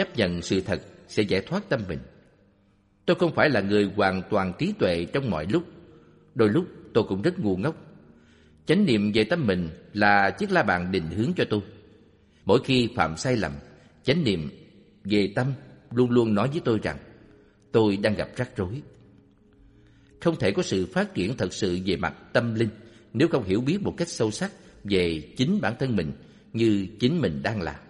chấp nhận sự thật sẽ giải thoát tâm mình. Tôi không phải là người hoàn toàn trí tuệ trong mọi lúc. Đôi lúc tôi cũng rất ngu ngốc. Chánh niệm về tâm mình là chiếc la bàn định hướng cho tôi. Mỗi khi phạm sai lầm, chánh niệm về tâm luôn luôn nói với tôi rằng tôi đang gặp rắc rối. Không thể có sự phát triển thật sự về mặt tâm linh nếu không hiểu biết một cách sâu sắc về chính bản thân mình như chính mình đang làm.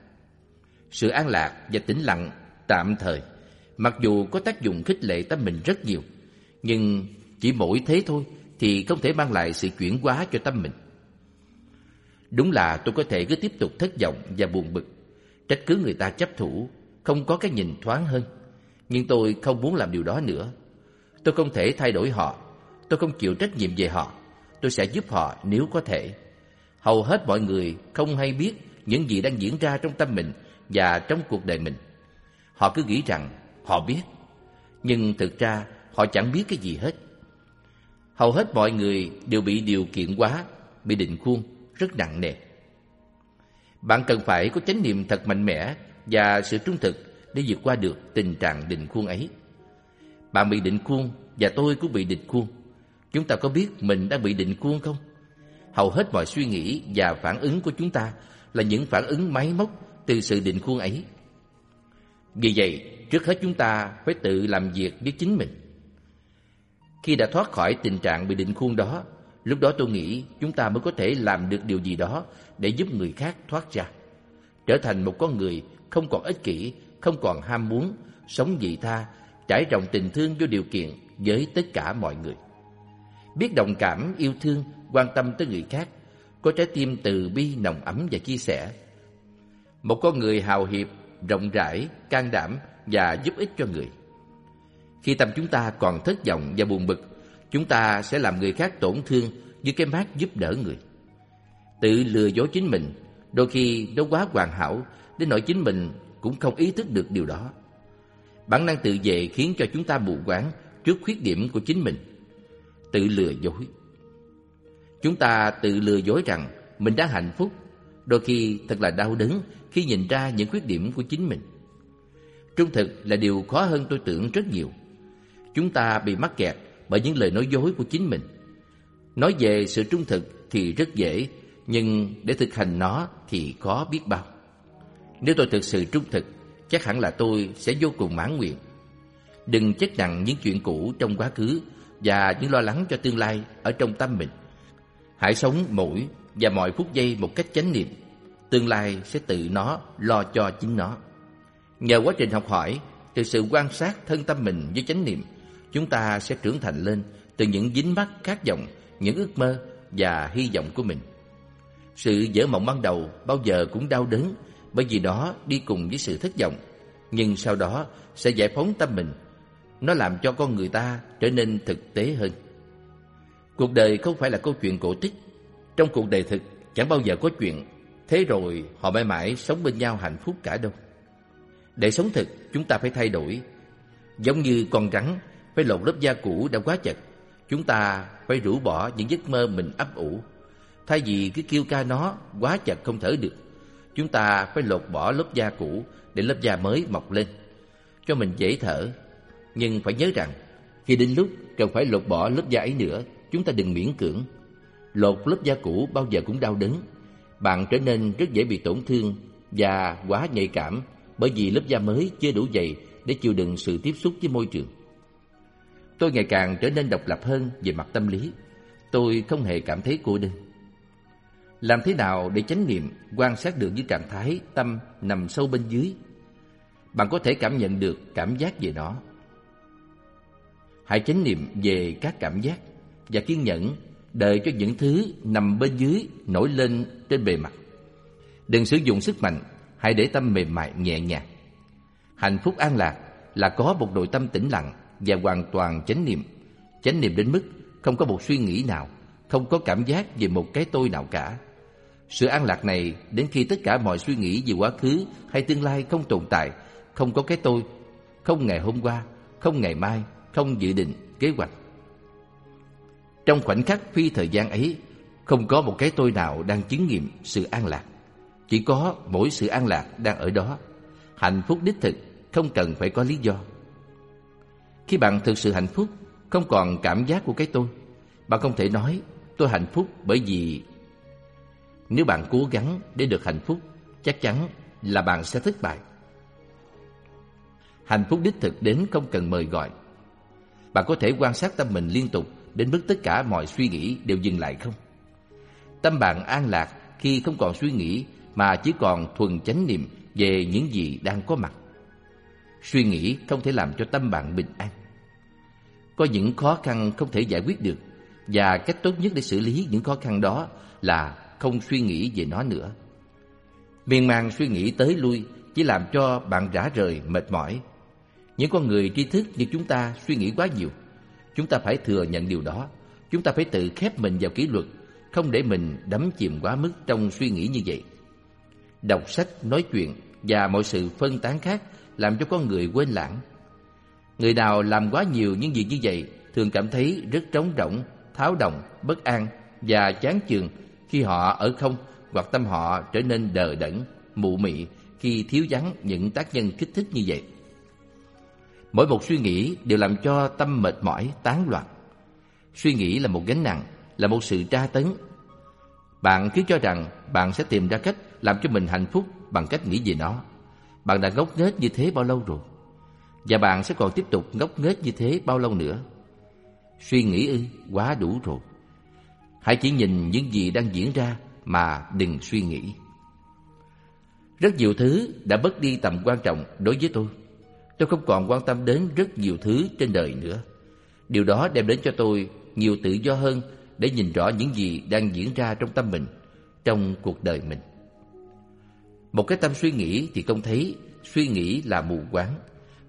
Sự an lạc và tĩnh lặng tạm thời, mặc dù có tác dụng khích lệ tâm mình rất nhiều, nhưng chỉ mỗi thế thôi thì không thể mang lại sự chuyển hóa cho tâm mình. Đúng là tôi có thể cứ tiếp tục thất vọng và buồn bực, trách cứ người ta chấp thủ, không có cái nhìn thoáng hơn. Nhưng tôi không muốn làm điều đó nữa. Tôi không thể thay đổi họ, tôi không chịu trách nhiệm về họ. Tôi sẽ giúp họ nếu có thể. Hầu hết mọi người không hay biết những gì đang diễn ra trong tâm mình và trong cuộc đời mình. Họ cứ nghĩ rằng họ biết, nhưng thực ra họ chẳng biết cái gì hết. Hầu hết mọi người đều bị điều kiện quá, bị định khuôn rất nặng nề. Bạn cần phải có chánh niệm thật mạnh mẽ và sự trung thực để vượt qua được tình trạng định khuôn ấy. Bạn bị định khuôn và tôi cũng bị định khuôn. Chúng ta có biết mình đang bị định khuôn không? Hầu hết mọi suy nghĩ và phản ứng của chúng ta là những phản ứng máy móc từ sự định khuôn ấy. Vì vậy, trước hết chúng ta phải tự làm việc với chính mình. Khi đã thoát khỏi tình trạng bị định khuôn đó, lúc đó tôi nghĩ chúng ta mới có thể làm được điều gì đó để giúp người khác thoát ra. Trở thành một con người không còn ích kỷ, không còn ham muốn, sống dị tha, trải rộng tình thương vô điều kiện với tất cả mọi người. Biết đồng cảm, yêu thương, quan tâm tới người khác, có trái tim từ bi, nồng ấm và chia sẻ. Một con người hào hiệp, rộng rãi, can đảm và giúp ích cho người. Khi tâm chúng ta còn thất vọng và buồn bực, chúng ta sẽ làm người khác tổn thương với cái mát giúp đỡ người. Tự lừa dối chính mình, đôi khi nó quá hoàn hảo đến nỗi chính mình cũng không ý thức được điều đó. Bản năng tự vệ khiến cho chúng ta mù quáng trước khuyết điểm của chính mình. Tự lừa dối. Chúng ta tự lừa dối rằng mình đã hạnh phúc, đôi khi thật là đau đớn khi nhìn ra những khuyết điểm của chính mình. Trung thực là điều khó hơn tôi tưởng rất nhiều. Chúng ta bị mắc kẹt bởi những lời nói dối của chính mình. Nói về sự trung thực thì rất dễ, nhưng để thực hành nó thì khó biết bao. Nếu tôi thực sự trung thực, chắc hẳn là tôi sẽ vô cùng mãn nguyện. Đừng chất nặng những chuyện cũ trong quá khứ và những lo lắng cho tương lai ở trong tâm mình. Hãy sống mỗi và mọi phút giây một cách chánh niệm. Tương lai sẽ tự nó lo cho chính nó. Nhờ quá trình học hỏi, từ sự quan sát thân tâm mình với chánh niệm, chúng ta sẽ trưởng thành lên từ những dính mắc khát vọng, những ước mơ và hy vọng của mình. Sự dở mộng ban đầu bao giờ cũng đau đớn bởi vì đó đi cùng với sự thất vọng, nhưng sau đó sẽ giải phóng tâm mình. Nó làm cho con người ta trở nên thực tế hơn. Cuộc đời không phải là câu chuyện cổ tích. Trong cuộc đời thực chẳng bao giờ có chuyện thế rồi họ mãi mãi sống bên nhau hạnh phúc cả đâu. Để sống thực, chúng ta phải thay đổi. Giống như con rắn phải lột lớp da cũ đã quá chật, chúng ta phải rũ bỏ những giấc mơ mình ấp ủ. Thay vì cứ kêu ca nó quá chật không thở được, chúng ta phải lột bỏ lớp da cũ để lớp da mới mọc lên, cho mình dễ thở. Nhưng phải nhớ rằng, khi đến lúc cần phải lột bỏ lớp da ấy nữa, chúng ta đừng miễn cưỡng. Lột lớp da cũ bao giờ cũng đau đớn. Bạn trở nên rất dễ bị tổn thương và quá nhạy cảm bởi vì lớp da mới chưa đủ dày để chịu đựng sự tiếp xúc với môi trường. Tôi ngày càng trở nên độc lập hơn về mặt tâm lý. Tôi không hề cảm thấy cô đơn. Làm thế nào để chánh niệm, quan sát được những trạng thái tâm nằm sâu bên dưới? Bạn có thể cảm nhận được cảm giác về nó. Hãy chánh niệm về các cảm giác và kiên nhẫn đợi cho những thứ nằm bên dưới nổi lên trên bề mặt. Đừng sử dụng sức mạnh, hãy để tâm mềm mại nhẹ nhàng. Hạnh phúc an lạc là có một nội tâm tĩnh lặng và hoàn toàn chánh niệm. Chánh niệm đến mức không có một suy nghĩ nào, không có cảm giác về một cái tôi nào cả. Sự an lạc này đến khi tất cả mọi suy nghĩ về quá khứ hay tương lai không tồn tại, không có cái tôi, không ngày hôm qua, không ngày mai, không dự định, kế hoạch. Trong khoảnh khắc phi thời gian ấy, không có một cái tôi nào đang chứng nghiệm sự an lạc. Chỉ có mỗi sự an lạc đang ở đó. Hạnh phúc đích thực không cần phải có lý do. Khi bạn thực sự hạnh phúc, không còn cảm giác của cái tôi, bạn không thể nói tôi hạnh phúc bởi vì nếu bạn cố gắng để được hạnh phúc, chắc chắn là bạn sẽ thất bại. Hạnh phúc đích thực đến không cần mời gọi. Bạn có thể quan sát tâm mình liên tục đến mức tất cả mọi suy nghĩ đều dừng lại không? Tâm bạn an lạc khi không còn suy nghĩ mà chỉ còn thuần chánh niệm về những gì đang có mặt. Suy nghĩ không thể làm cho tâm bạn bình an. Có những khó khăn không thể giải quyết được và cách tốt nhất để xử lý những khó khăn đó là không suy nghĩ về nó nữa. Miên man suy nghĩ tới lui chỉ làm cho bạn rã rời, mệt mỏi. Những con người tri thức như chúng ta suy nghĩ quá nhiều. Chúng ta phải thừa nhận điều đó. Chúng ta phải tự khép mình vào kỷ luật, không để mình đắm chìm quá mức trong suy nghĩ như vậy. Đọc sách, nói chuyện và mọi sự phân tán khác làm cho con người quên lãng. Người nào làm quá nhiều những việc như vậy thường cảm thấy rất trống rỗng, tháo động, bất an và chán chường khi họ ở không hoặc tâm họ trở nên đờ đẫn, mụ mị khi thiếu vắng những tác nhân kích thích như vậy. Mỗi một suy nghĩ đều làm cho tâm mệt mỏi, tán loạn. Suy nghĩ là một gánh nặng, là một sự tra tấn. Bạn cứ cho rằng bạn sẽ tìm ra cách làm cho mình hạnh phúc bằng cách nghĩ về nó. Bạn đã ngốc nghếch như thế bao lâu rồi? Và bạn sẽ còn tiếp tục ngốc nghếch như thế bao lâu nữa? Suy nghĩ ư, quá đủ rồi. Hãy chỉ nhìn những gì đang diễn ra mà đừng suy nghĩ. Rất nhiều thứ đã mất đi tầm quan trọng đối với tôi. Tôi không còn quan tâm đến rất nhiều thứ trên đời nữa. Điều đó đem đến cho tôi nhiều tự do hơn để nhìn rõ những gì đang diễn ra trong tâm mình, trong cuộc đời mình. Một cái tâm suy nghĩ thì không thấy, suy nghĩ là mù quáng.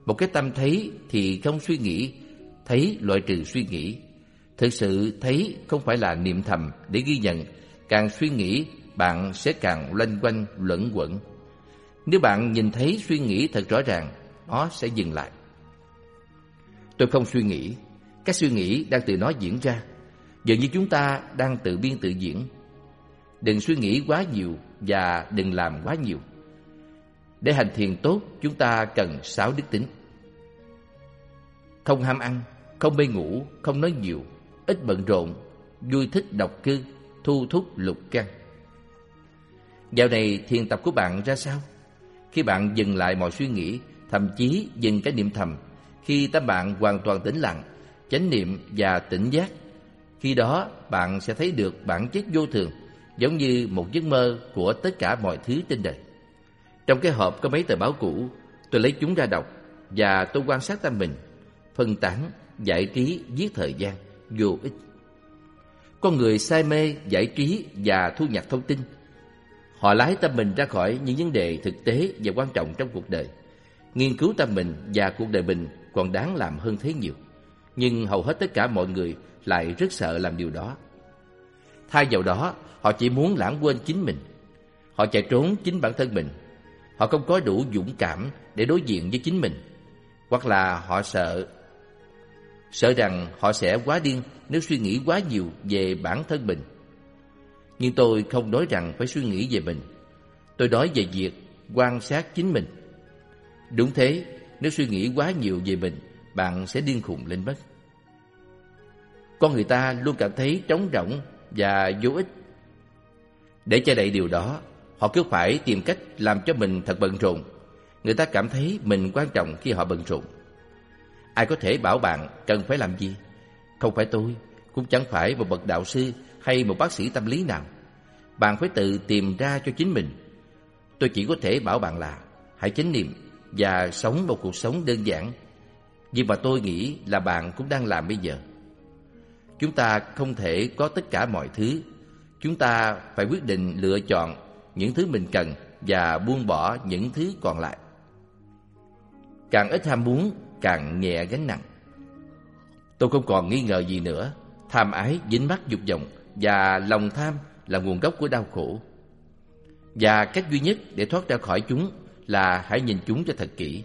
Một cái tâm thấy thì không suy nghĩ, thấy loại trừ suy nghĩ. Thực sự thấy không phải là niệm thầm để ghi nhận, càng suy nghĩ bạn sẽ càng loanh quanh luẩn quẩn. Nếu bạn nhìn thấy suy nghĩ thật rõ ràng, nó sẽ dừng lại. Tôi không suy nghĩ, các suy nghĩ đang từ nó diễn ra, dường như chúng ta đang tự biên tự diễn. Đừng suy nghĩ quá nhiều và đừng làm quá nhiều. Để hành thiền tốt, chúng ta cần sáu đức tính. Không ham ăn, không mê ngủ, không nói nhiều, ít bận rộn, vui thích độc cư, thu thúc lục căn. Dạo này thiền tập của bạn ra sao? Khi bạn dừng lại mọi suy nghĩ, thậm chí dừng cái niệm thầm, khi tâm bạn hoàn toàn tĩnh lặng, chánh niệm và tỉnh giác, khi đó bạn sẽ thấy được bản chất vô thường, giống như một giấc mơ của tất cả mọi thứ trên đời. Trong cái hộp có mấy tờ báo cũ, tôi lấy chúng ra đọc và tôi quan sát tâm mình, phân tán, giải trí, giết thời gian, vô ích. Con người say mê, giải trí và thu nhặt thông tin. Họ lái tâm mình ra khỏi những vấn đề thực tế và quan trọng trong cuộc đời. Nghiên cứu tâm mình và cuộc đời mình còn đáng làm hơn thế nhiều. Nhưng hầu hết tất cả mọi người lại rất sợ làm điều đó. Thay vào đó, họ chỉ muốn lãng quên chính mình. Họ chạy trốn chính bản thân mình. Họ không có đủ dũng cảm để đối diện với chính mình. Hoặc là họ sợ sợ rằng họ sẽ quá điên nếu suy nghĩ quá nhiều về bản thân mình. Nhưng tôi không nói rằng phải suy nghĩ về mình. Tôi nói về việc quan sát chính mình. Đúng thế, nếu suy nghĩ quá nhiều về mình, bạn sẽ điên khùng lên mất. Con người ta luôn cảm thấy trống rỗng và vô ích. Để che đậy điều đó, họ cứ phải tìm cách làm cho mình thật bận rộn. Người ta cảm thấy mình quan trọng khi họ bận rộn. Ai có thể bảo bạn cần phải làm gì? Không phải tôi, cũng chẳng phải một bậc đạo sư hay một bác sĩ tâm lý nào. Bạn phải tự tìm ra cho chính mình. Tôi chỉ có thể bảo bạn là hãy chánh niệm và sống một cuộc sống đơn giản. Nhưng mà tôi nghĩ là bạn cũng đang làm bây giờ. Chúng ta không thể có tất cả mọi thứ. Chúng ta phải quyết định lựa chọn những thứ mình cần và buông bỏ những thứ còn lại. Càng ít ham muốn, càng nhẹ gánh nặng. Tôi không còn nghi ngờ gì nữa. Tham ái, dính mắc dục vọng và lòng tham là nguồn gốc của đau khổ. Và cách duy nhất để thoát ra khỏi chúng là hãy nhìn chúng cho thật kỹ.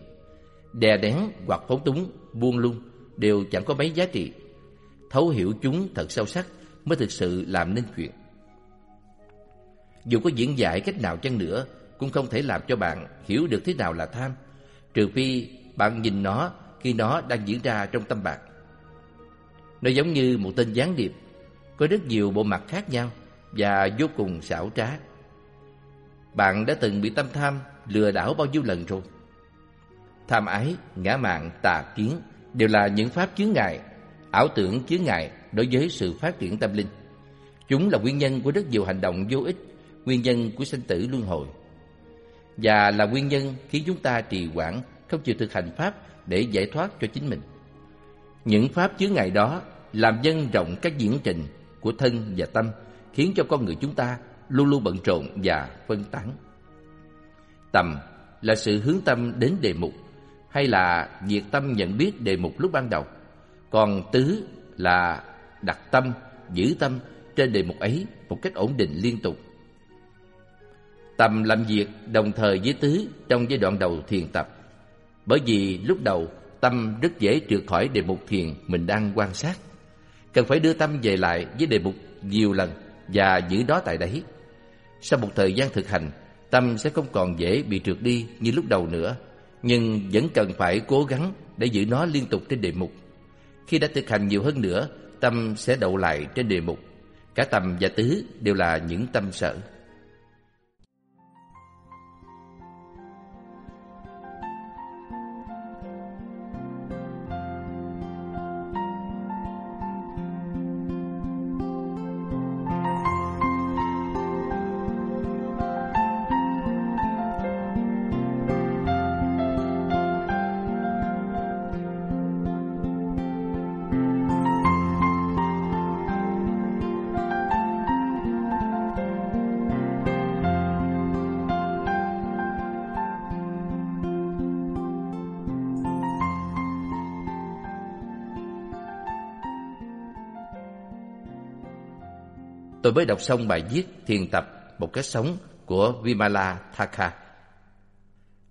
Đè đén hoặc phóng túng, buông lung đều chẳng có mấy giá trị. Thấu hiểu chúng thật sâu sắc mới thực sự làm nên chuyện. Dù có diễn giải cách nào chăng nữa cũng không thể làm cho bạn hiểu được thế nào là tham, trừ phi bạn nhìn nó khi nó đang diễn ra trong tâm bạn. Nó giống như một tên gián điệp, có rất nhiều bộ mặt khác nhau và vô cùng xảo trá. Bạn đã từng bị tâm tham lừa đảo bao nhiêu lần rồi? Tham ái, ngã mạn, tà kiến đều là những pháp chướng ngại, ảo tưởng chướng ngại đối với sự phát triển tâm linh. Chúng là nguyên nhân của rất nhiều hành động vô ích, nguyên nhân của sinh tử luân hồi. Và là nguyên nhân khiến chúng ta trì hoãn, không chịu thực hành pháp để giải thoát cho chính mình. Những pháp chướng ngại đó làm nhân rộng các diễn trình của thân và tâm, khiến cho con người chúng ta luôn luôn bận rộn và phân tán. Tầm là sự hướng tâm đến đề mục, hay là diệt tâm nhận biết đề mục lúc ban đầu. Còn tứ là đặt tâm, giữ tâm trên đề mục ấy một cách ổn định liên tục. Tầm làm việc đồng thời với tứ trong giai đoạn đầu thiền tập. Bởi vì lúc đầu tâm rất dễ trượt khỏi đề mục thiền mình đang quan sát. Cần phải đưa tâm về lại với đề mục nhiều lần và giữ đó tại đấy. Sau một thời gian thực hành, tâm sẽ không còn dễ bị trượt đi như lúc đầu nữa, nhưng vẫn cần phải cố gắng để giữ nó liên tục trên đề mục. Khi đã thực hành nhiều hơn nữa, tâm sẽ đậu lại trên đề mục. Cả tầm và tứ đều là những tâm sở. Tôi mới đọc xong bài viết thiền tập một cách sống của Vimala Thakha.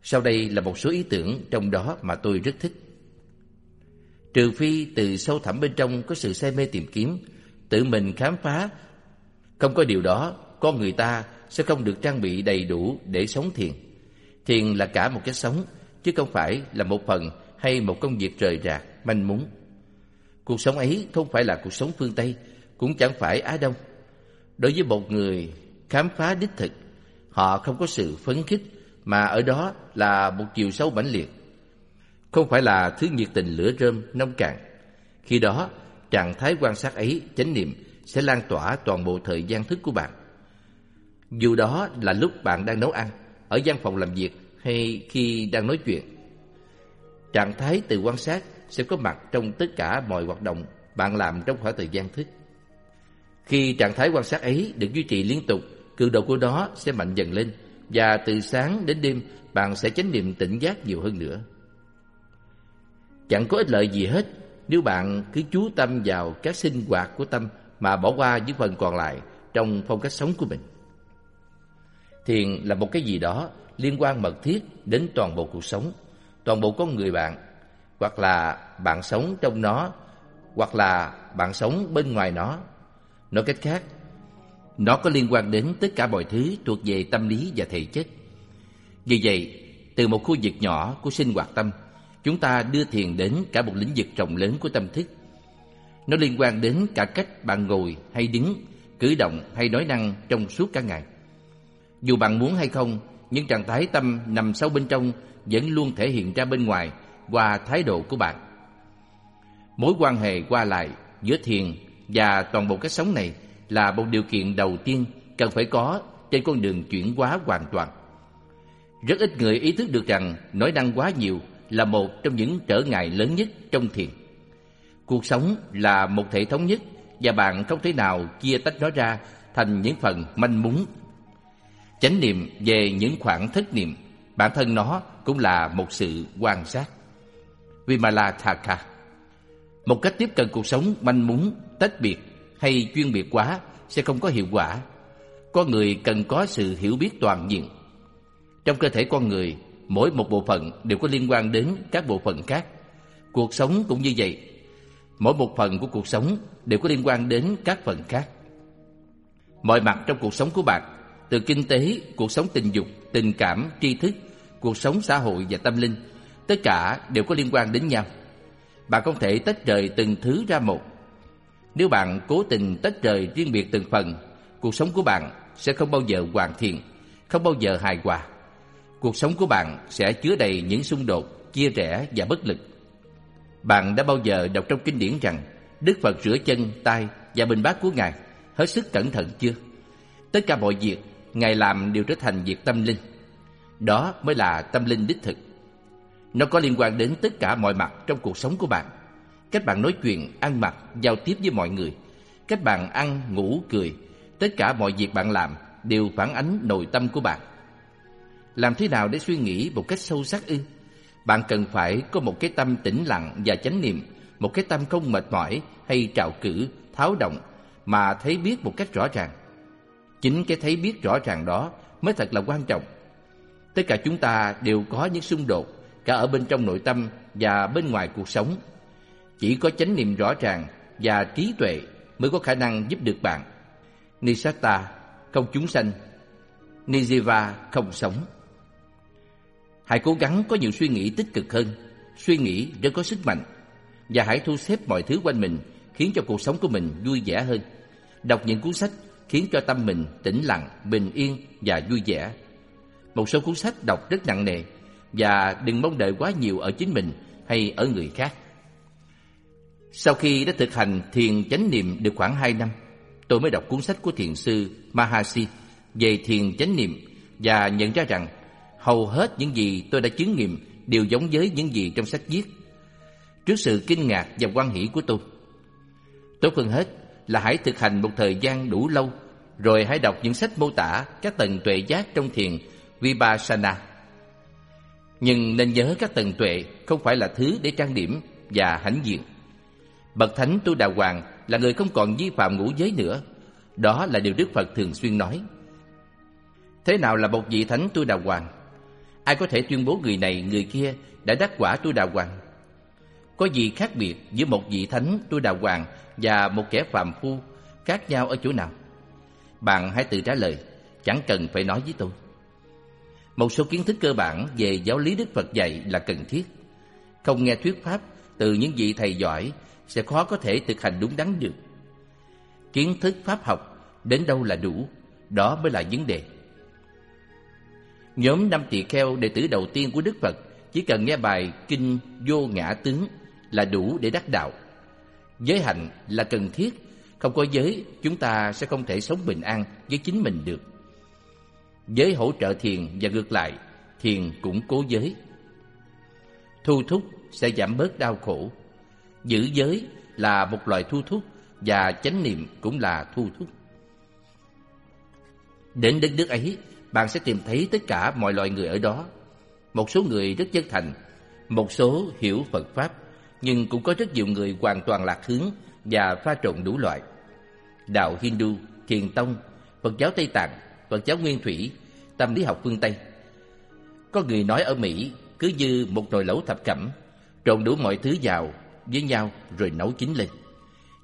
Sau đây là một số ý tưởng trong đó mà tôi rất thích. Trừ phi từ sâu thẳm bên trong có sự say mê tìm kiếm, tự mình khám phá. Không có điều đó, con người ta sẽ không được trang bị đầy đủ để sống thiền. Thiền là cả một cách sống, chứ không phải là một phần hay một công việc rời rạc, manh mún. Cuộc sống ấy không phải là cuộc sống phương Tây, cũng chẳng phải Á Đông. Đối với một người khám phá đích thực, họ không có sự phấn khích mà ở đó là một chiều sâu mãnh liệt. Không phải là thứ nhiệt tình lửa rơm nông cạn. Khi đó, trạng thái quan sát ấy, chánh niệm sẽ lan tỏa toàn bộ thời gian thức của bạn. Dù đó là lúc bạn đang nấu ăn, ở văn phòng làm việc hay khi đang nói chuyện. Trạng thái từ quan sát sẽ có mặt trong tất cả mọi hoạt động bạn làm trong khoảng thời gian thức. Khi trạng thái quan sát ấy được duy trì liên tục, cường độ của đó sẽ mạnh dần lên và từ sáng đến đêm bạn sẽ chánh niệm tỉnh giác nhiều hơn nữa. Chẳng có ích lợi gì hết nếu bạn cứ chú tâm vào các sinh hoạt của tâm mà bỏ qua những phần còn lại trong phong cách sống của mình. Thiền là một cái gì đó liên quan mật thiết đến toàn bộ cuộc sống, toàn bộ con người bạn, hoặc là bạn sống trong nó, hoặc là bạn sống bên ngoài nó. Nói cách khác, nó có liên quan đến tất cả mọi thứ thuộc về tâm lý và thể chất. Vì vậy, từ một khu vực nhỏ của sinh hoạt tâm, chúng ta đưa thiền đến cả một lĩnh vực rộng lớn của tâm thức. Nó liên quan đến cả cách bạn ngồi hay đứng, cử động hay nói năng trong suốt cả ngày. Dù bạn muốn hay không, những trạng thái tâm nằm sâu bên trong vẫn luôn thể hiện ra bên ngoài qua thái độ của bạn. Mối quan hệ qua lại giữa thiền và toàn bộ cách sống này là một điều kiện đầu tiên cần phải có trên con đường chuyển hóa hoàn toàn. Rất ít người ý thức được rằng nói năng quá nhiều là một trong những trở ngại lớn nhất trong thiền. Cuộc sống là một thể thống nhất và bạn không thể nào chia tách nó ra thành những phần manh mún. Chánh niệm về những khoảng thất niệm, bản thân nó cũng là một sự quan sát. Vimala Thaka một cách tiếp cận cuộc sống manh mún tách biệt hay chuyên biệt quá sẽ không có hiệu quả. Con người cần có sự hiểu biết toàn diện. Trong cơ thể con người, mỗi một bộ phận đều có liên quan đến các bộ phận khác. Cuộc sống cũng như vậy. Mỗi một phần của cuộc sống đều có liên quan đến các phần khác. Mọi mặt trong cuộc sống của bạn, từ kinh tế, cuộc sống tình dục, tình cảm, tri thức, cuộc sống xã hội và tâm linh, tất cả đều có liên quan đến nhau. Bạn không thể tách rời từng thứ ra một. Nếu bạn cố tình tách rời riêng biệt từng phần, cuộc sống của bạn sẽ không bao giờ hoàn thiện, không bao giờ hài hòa. Cuộc sống của bạn sẽ chứa đầy những xung đột, chia rẽ và bất lực. Bạn đã bao giờ đọc trong kinh điển rằng Đức Phật rửa chân, tay và bình bát của Ngài hết sức cẩn thận chưa? Tất cả mọi việc Ngài làm đều trở thành việc tâm linh. Đó mới là tâm linh đích thực. Nó có liên quan đến tất cả mọi mặt trong cuộc sống của bạn. Cách bạn nói chuyện, ăn mặc, giao tiếp với mọi người. Cách bạn ăn, ngủ, cười. Tất cả mọi việc bạn làm đều phản ánh nội tâm của bạn. Làm thế nào để suy nghĩ một cách sâu sắc ư? Bạn cần phải có một cái tâm tĩnh lặng và chánh niệm, một cái tâm không mệt mỏi hay trào cử, tháo động mà thấy biết một cách rõ ràng. Chính cái thấy biết rõ ràng đó mới thật là quan trọng. Tất cả chúng ta đều có những xung đột cả ở bên trong nội tâm và bên ngoài cuộc sống. Chỉ có chánh niệm rõ ràng và trí tuệ mới có khả năng giúp được bạn. Nisata, không chúng sanh. Nijiva, không sống. Hãy cố gắng có nhiều suy nghĩ tích cực hơn. Suy nghĩ rất có sức mạnh. Và hãy thu xếp mọi thứ quanh mình khiến cho cuộc sống của mình vui vẻ hơn. Đọc những cuốn sách khiến cho tâm mình tĩnh lặng, bình yên và vui vẻ. Một số cuốn sách đọc rất nặng nề và đừng mong đợi quá nhiều ở chính mình hay ở người khác. Sau khi đã thực hành thiền chánh niệm được khoảng 2 năm, tôi mới đọc cuốn sách của thiền sư Mahasi về thiền chánh niệm và nhận ra rằng hầu hết những gì tôi đã chứng nghiệm đều giống với những gì trong sách viết. Trước sự kinh ngạc và quan hỷ của tôi, tốt hơn hết là hãy thực hành một thời gian đủ lâu, rồi hãy đọc những sách mô tả các tầng tuệ giác trong thiền Vipassana. Nhưng nên nhớ các tầng tuệ không phải là thứ để trang điểm và hãnh diện. Bậc Thánh Tu Đà Hoàng là người không còn vi phạm ngũ giới nữa. Đó là điều Đức Phật thường xuyên nói. Thế nào là một vị Thánh Tu Đà Hoàng? Ai có thể tuyên bố người này, người kia đã đắc quả Tu Đà Hoàng? Có gì khác biệt giữa một vị Thánh Tu Đà Hoàng và một kẻ phàm phu khác nhau ở chỗ nào? Bạn hãy tự trả lời, chẳng cần phải nói với tôi. Một số kiến thức cơ bản về giáo lý Đức Phật dạy là cần thiết. Không nghe thuyết pháp từ những vị thầy giỏi sẽ khó có thể thực hành đúng đắn được. Kiến thức pháp học đến đâu là đủ, đó mới là vấn đề. Nhóm năm tỳ kheo đệ tử đầu tiên của Đức Phật chỉ cần nghe bài Kinh Vô Ngã Tướng là đủ để đắc đạo. Giới hạnh là cần thiết, không có giới chúng ta sẽ không thể sống bình an với chính mình được. Giới hỗ trợ thiền và ngược lại, thiền cũng cố giới. Thu thúc sẽ giảm bớt đau khổ. Giữ giới là một loại thu thúc và chánh niệm cũng là thu thúc. Đến đất nước ấy, bạn sẽ tìm thấy tất cả mọi loại người ở đó. Một số người rất chân thành, một số hiểu Phật Pháp, nhưng cũng có rất nhiều người hoàn toàn lạc hướng và pha trộn đủ loại. Đạo Hindu, Thiền Tông, Phật giáo Tây Tạng, Phật giáo Nguyên Thủy, tâm lý học phương Tây. Có người nói ở Mỹ cứ như một nồi lẩu thập cẩm, trộn đủ mọi thứ vào với nhau rồi nấu chín lên.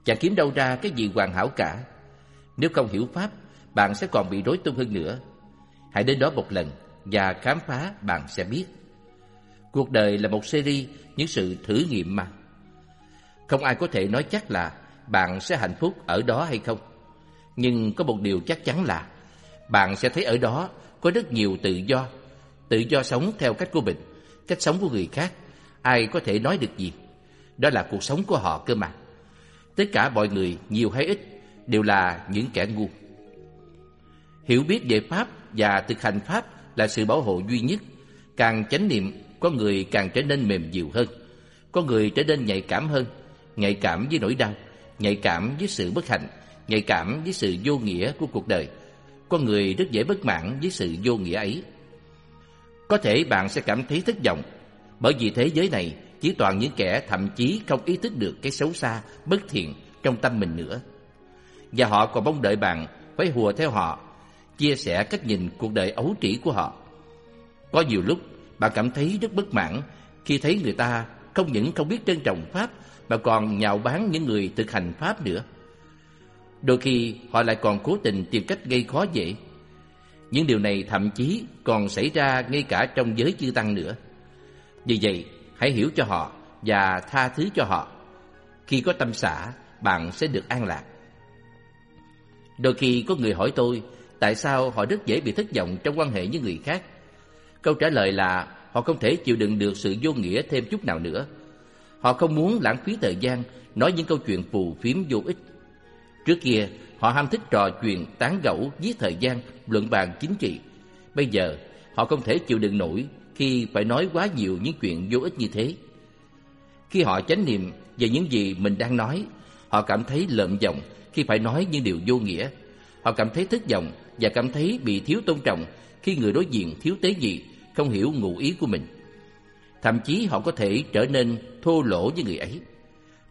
Chẳng kiếm đâu ra cái gì hoàn hảo cả. Nếu không hiểu Pháp, bạn sẽ còn bị rối tung hơn nữa. Hãy đến đó một lần và khám phá bạn sẽ biết. Cuộc đời là một series những sự thử nghiệm mà. Không ai có thể nói chắc là bạn sẽ hạnh phúc ở đó hay không. Nhưng có một điều chắc chắn là bạn sẽ thấy ở đó có rất nhiều tự do. Tự do sống theo cách của mình, cách sống của người khác. Ai có thể nói được gì? Đó là cuộc sống của họ cơ mà. Tất cả mọi người, nhiều hay ít, đều là những kẻ ngu. Hiểu biết về Pháp và thực hành Pháp là sự bảo hộ duy nhất. Càng chánh niệm, có người càng trở nên mềm dịu hơn. Có người trở nên nhạy cảm hơn, nhạy cảm với nỗi đau, nhạy cảm với sự bất hạnh, nhạy cảm với sự vô nghĩa của cuộc đời. Con người rất dễ bất mãn với sự vô nghĩa ấy. Có thể bạn sẽ cảm thấy thất vọng, bởi vì thế giới này chỉ toàn những kẻ thậm chí không ý thức được cái xấu xa, bất thiện trong tâm mình nữa. Và họ còn mong đợi bạn phải hùa theo họ, chia sẻ cách nhìn cuộc đời ấu trĩ của họ. Có nhiều lúc bạn cảm thấy rất bất mãn khi thấy người ta không những không biết trân trọng Pháp mà còn nhạo báng những người thực hành Pháp nữa. Đôi khi họ lại còn cố tình tìm cách gây khó dễ. Những điều này thậm chí còn xảy ra ngay cả trong giới chư tăng nữa. Vì vậy, hãy hiểu cho họ và tha thứ cho họ. Khi có tâm xả, bạn sẽ được an lạc. Đôi khi có người hỏi tôi tại sao họ rất dễ bị thất vọng trong quan hệ với người khác. Câu trả lời là họ không thể chịu đựng được sự vô nghĩa thêm chút nào nữa. Họ không muốn lãng phí thời gian nói những câu chuyện phù phiếm vô ích. Trước kia, họ ham thích trò chuyện, tán gẫu, giết thời gian, luận bàn chính trị. Bây giờ, họ không thể chịu đựng nổi khi phải nói quá nhiều những chuyện vô ích như thế. Khi họ chánh niệm về những gì mình đang nói, họ cảm thấy lợm giọng khi phải nói những điều vô nghĩa. Họ cảm thấy thất vọng và cảm thấy bị thiếu tôn trọng khi người đối diện thiếu tế gì không hiểu ngụ ý của mình. Thậm chí họ có thể trở nên thô lỗ với người ấy.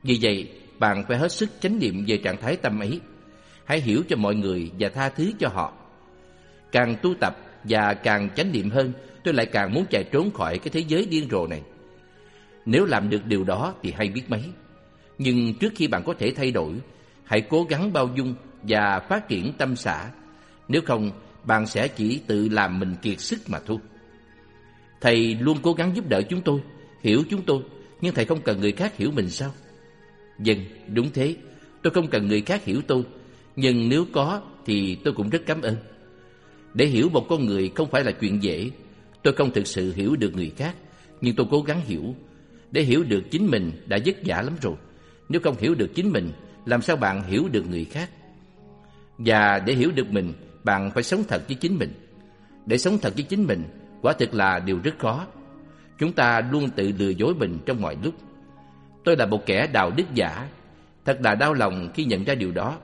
Vì vậy, bạn phải hết sức chánh niệm về trạng thái tâm ấy. Hãy hiểu cho mọi người và tha thứ cho họ. Càng tu tập và càng chánh niệm hơn, tôi lại càng muốn chạy trốn khỏi cái thế giới điên rồ này. Nếu làm được điều đó thì hay biết mấy. Nhưng trước khi bạn có thể thay đổi, hãy cố gắng bao dung và phát triển tâm xã. Nếu không, bạn sẽ chỉ tự làm mình kiệt sức mà thôi. Thầy luôn cố gắng giúp đỡ chúng tôi, hiểu chúng tôi, nhưng thầy không cần người khác hiểu mình sao? Dân, đúng thế, tôi không cần người khác hiểu tôi, nhưng nếu có thì tôi cũng rất cảm ơn. Để hiểu một con người không phải là chuyện dễ, tôi không thực sự hiểu được người khác, nhưng tôi cố gắng hiểu. Để hiểu được chính mình đã vất vả lắm rồi. Nếu không hiểu được chính mình, làm sao bạn hiểu được người khác? Và để hiểu được mình, bạn phải sống thật với chính mình. Để sống thật với chính mình, quả thực là điều rất khó. Chúng ta luôn tự lừa dối mình trong mọi lúc. Tôi là một kẻ đạo đức giả, thật là đau lòng khi nhận ra điều đó.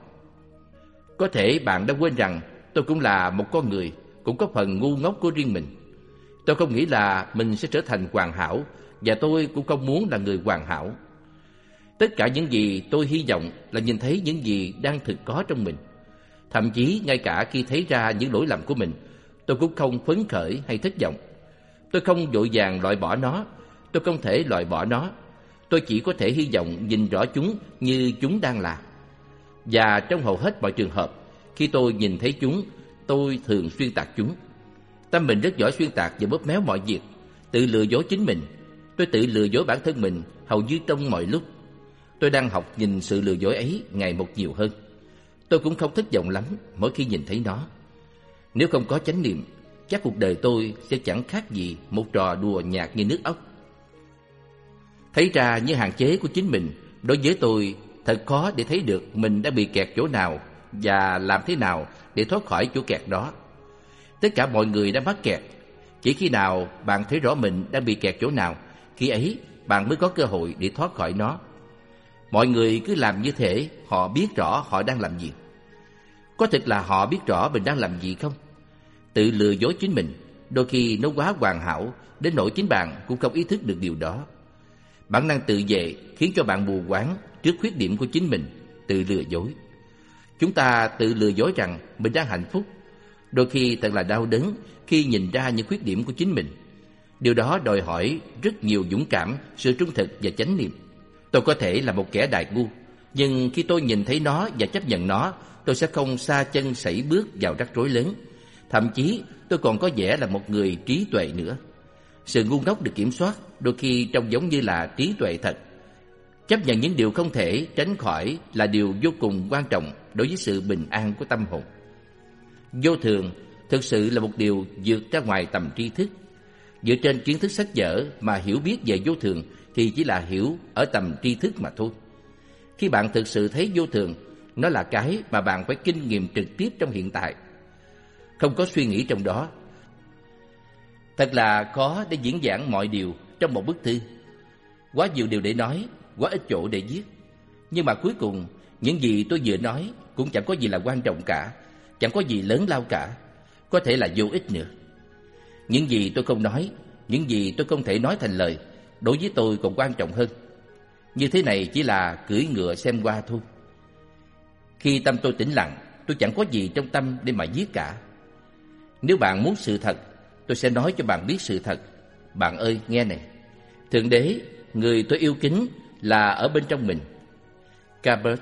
Có thể bạn đã quên rằng tôi cũng là một con người, cũng có phần ngu ngốc của riêng mình. Tôi không nghĩ là mình sẽ trở thành hoàn hảo và tôi cũng không muốn là người hoàn hảo. Tất cả những gì tôi hy vọng là nhìn thấy những gì đang thực có trong mình. Thậm chí ngay cả khi thấy ra những lỗi lầm của mình, tôi cũng không phấn khởi hay thất vọng. Tôi không vội vàng loại bỏ nó, tôi không thể loại bỏ nó. Tôi chỉ có thể hy vọng nhìn rõ chúng như chúng đang là. Và trong hầu hết mọi trường hợp, khi tôi nhìn thấy chúng, tôi thường xuyên tạc chúng. Tâm mình rất giỏi xuyên tạc và bóp méo mọi việc, tự lừa dối chính mình. Tôi tự lừa dối bản thân mình hầu như trong mọi lúc. Tôi đang học nhìn sự lừa dối ấy ngày một nhiều hơn. Tôi cũng không thất vọng lắm mỗi khi nhìn thấy nó. Nếu không có chánh niệm, chắc cuộc đời tôi sẽ chẳng khác gì một trò đùa nhạt như nước ốc. Thấy ra những hạn chế của chính mình, đối với tôi thật khó để thấy được mình đã bị kẹt chỗ nào và làm thế nào để thoát khỏi chỗ kẹt đó. Tất cả mọi người đã mắc kẹt. Chỉ khi nào bạn thấy rõ mình đang bị kẹt chỗ nào, khi ấy bạn mới có cơ hội để thoát khỏi nó. Mọi người cứ làm như thế, họ biết rõ họ đang làm gì. Có thật là họ biết rõ mình đang làm gì không? Tự lừa dối chính mình, đôi khi nó quá hoàn hảo, đến nỗi chính bạn cũng không ý thức được điều đó. Bản năng tự vệ khiến cho bạn mù quáng trước khuyết điểm của chính mình, tự lừa dối. Chúng ta tự lừa dối rằng mình đang hạnh phúc. Đôi khi thật là đau đớn khi nhìn ra những khuyết điểm của chính mình. Điều đó đòi hỏi rất nhiều dũng cảm, sự trung thực và chánh niệm. Tôi có thể là một kẻ đại ngu, nhưng khi tôi nhìn thấy nó và chấp nhận nó, tôi sẽ không xa chân sảy bước vào rắc rối lớn. Thậm chí, tôi còn có vẻ là một người trí tuệ nữa. Sự ngu ngốc được kiểm soát đôi khi trông giống như là trí tuệ thật. Chấp nhận những điều không thể tránh khỏi là điều vô cùng quan trọng đối với sự bình an của tâm hồn. Vô thường thực sự là một điều vượt ra ngoài tầm tri thức. Dựa trên kiến thức sách vở mà hiểu biết về vô thường thì chỉ là hiểu ở tầm tri thức mà thôi. Khi bạn thực sự thấy vô thường, nó là cái mà bạn phải kinh nghiệm trực tiếp trong hiện tại. Không có suy nghĩ trong đó. Thật là khó để diễn giảng mọi điều trong một bức thư. Quá nhiều điều để nói, quá ít chỗ để viết. Nhưng mà cuối cùng, những gì tôi vừa nói cũng chẳng có gì là quan trọng cả, chẳng có gì lớn lao cả, có thể là vô ích nữa. Những gì tôi không nói, những gì tôi không thể nói thành lời, đối với tôi còn quan trọng hơn. Như thế này chỉ là cưỡi ngựa xem qua thôi. Khi tâm tôi tĩnh lặng, tôi chẳng có gì trong tâm để mà viết cả. Nếu bạn muốn sự thật, tôi sẽ nói cho bạn biết sự thật. Bạn ơi, nghe này. Thượng đế, người tôi yêu kính là ở bên trong mình. Cabot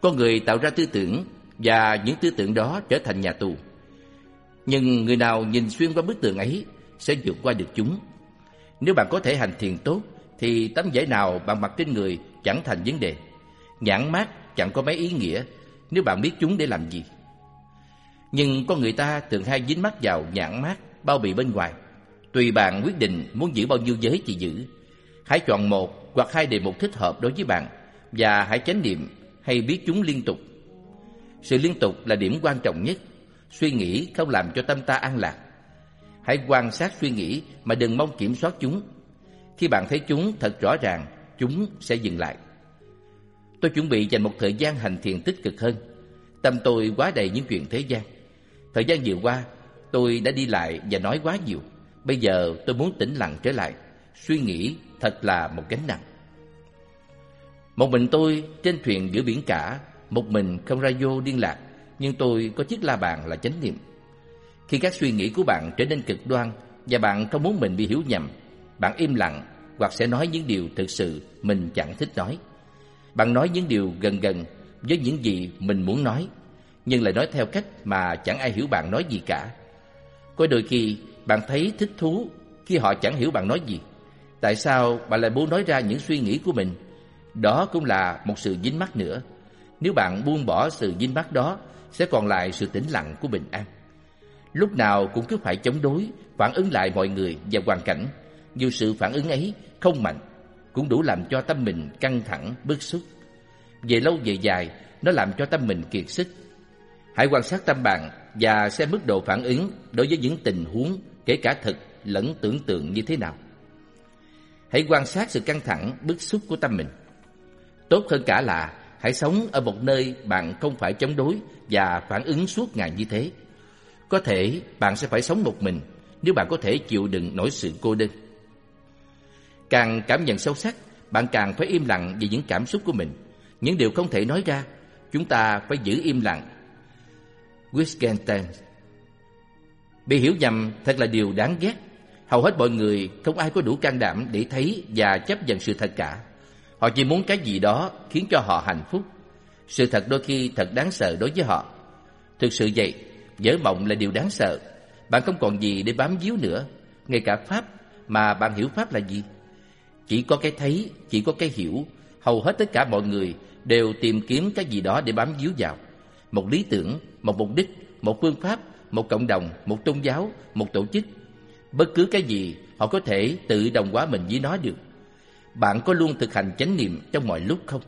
Con người tạo ra tư tưởng và những tư tưởng đó trở thành nhà tù. Nhưng người nào nhìn xuyên qua bức tường ấy sẽ vượt qua được chúng. Nếu bạn có thể hành thiền tốt, thì tấm vải nào bạn mặc trên người chẳng thành vấn đề. Nhãn mát chẳng có mấy ý nghĩa nếu bạn biết chúng để làm gì. Nhưng con người ta thường hay dính mắt vào nhãn mát, bao bì bên ngoài. Tùy bạn quyết định muốn giữ bao nhiêu giới thì giữ. Hãy chọn một hoặc hai đề mục thích hợp đối với bạn và hãy chánh niệm hay biết chúng liên tục. Sự liên tục là điểm quan trọng nhất. Suy nghĩ không làm cho tâm ta an lạc. Hãy quan sát suy nghĩ mà đừng mong kiểm soát chúng. Khi bạn thấy chúng thật rõ ràng, chúng sẽ dừng lại. Tôi chuẩn bị dành một thời gian hành thiền tích cực hơn. Tâm tôi quá đầy những chuyện thế gian. Thời gian vừa qua, tôi đã đi lại và nói quá nhiều. Bây giờ tôi muốn tĩnh lặng trở lại. Suy nghĩ thật là một gánh nặng. Một mình tôi trên thuyền giữa biển cả, một mình không radio liên lạc, nhưng tôi có chiếc la bàn là chánh niệm. Khi các suy nghĩ của bạn trở nên cực đoan và bạn không muốn mình bị hiểu nhầm, bạn im lặng hoặc sẽ nói những điều thực sự mình chẳng thích nói. Bạn nói những điều gần gần với những gì mình muốn nói, nhưng lại nói theo cách mà chẳng ai hiểu bạn nói gì cả. Có đôi khi bạn thấy thích thú khi họ chẳng hiểu bạn nói gì. Tại sao bạn lại muốn nói ra những suy nghĩ của mình? Đó cũng là một sự dính mắc nữa. Nếu bạn buông bỏ sự dính mắc đó, sẽ còn lại sự tĩnh lặng của bình an. Lúc nào cũng cứ phải chống đối, phản ứng lại mọi người và hoàn cảnh. Dù sự phản ứng ấy không mạnh, cũng đủ làm cho tâm mình căng thẳng, bức xúc. Về lâu về dài, nó làm cho tâm mình kiệt sức. Hãy quan sát tâm bạn và xem mức độ phản ứng đối với những tình huống kể cả thực lẫn tưởng tượng như thế nào. Hãy quan sát sự căng thẳng, bức xúc của tâm mình. Tốt hơn cả là hãy sống ở một nơi bạn không phải chống đối và phản ứng suốt ngày như thế. Có thể bạn sẽ phải sống một mình nếu bạn có thể chịu đựng nỗi sự cô đơn. Càng cảm nhận sâu sắc, bạn càng phải im lặng về những cảm xúc của mình. Những điều không thể nói ra, chúng ta phải giữ im lặng. Wittgenstein Bị hiểu nhầm thật là điều đáng ghét. Hầu hết mọi người không ai có đủ can đảm để thấy và chấp nhận sự thật cả. Họ chỉ muốn cái gì đó khiến cho họ hạnh phúc. Sự thật đôi khi thật đáng sợ đối với họ. Thực sự vậy, Dở mộng là điều đáng sợ. Bạn không còn gì để bám víu nữa. Ngay cả Pháp mà bạn hiểu Pháp là gì? Chỉ có cái thấy, chỉ có cái hiểu. Hầu hết tất cả mọi người đều tìm kiếm cái gì đó để bám víu vào. Một lý tưởng, một mục đích, một phương pháp, một cộng đồng, một tôn giáo, một tổ chức. Bất cứ cái gì họ có thể tự đồng hóa mình với nó được. Bạn có luôn thực hành chánh niệm trong mọi lúc không?